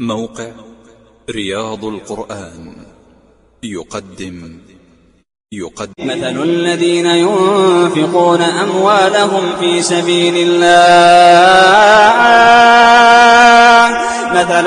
موقع رياض القرآن. يقدم. يقدم. مثل الذين ينفقون أموالهم في سبيل الله. مثل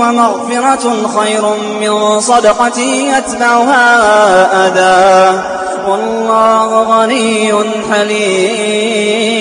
ومغفرة خير من صدقة يتبعها أذى والله غني حليم.